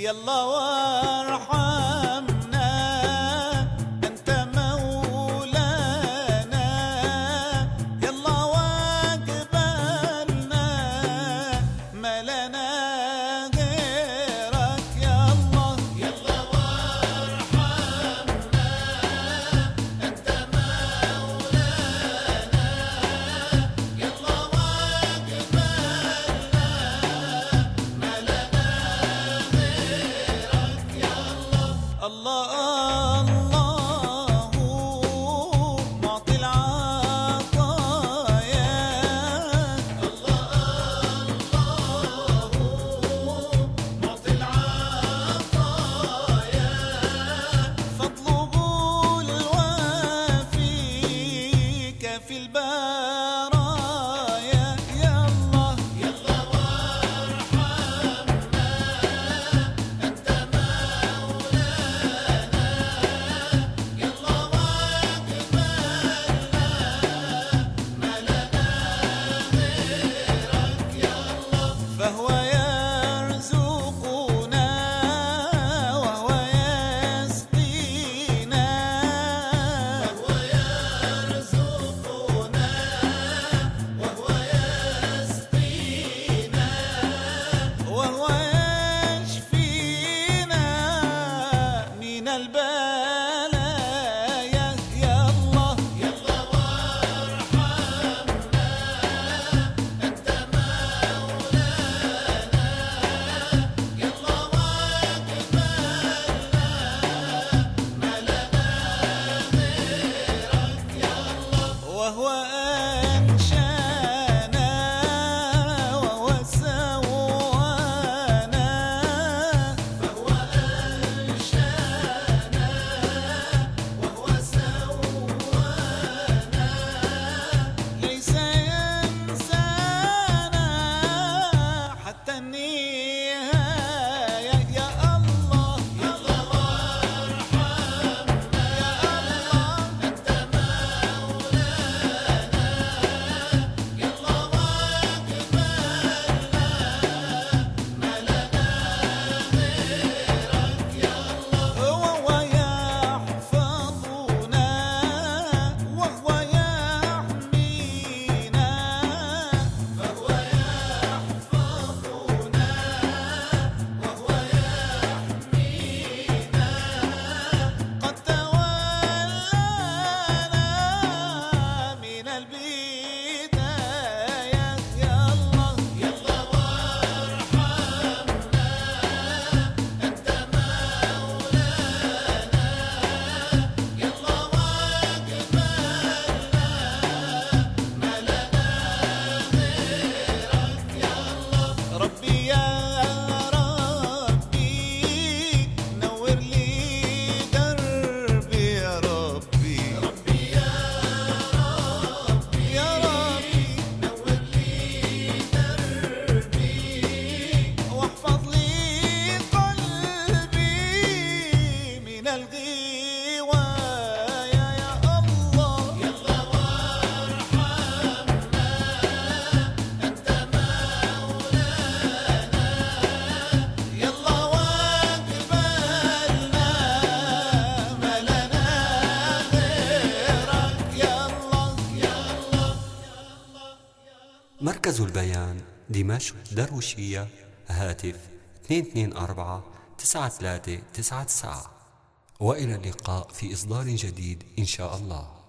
يلا واه في الباب. مركز البيان دمشق دروشية هاتف 224 9399 وإلى اللقاء في إصدار جديد إن شاء الله.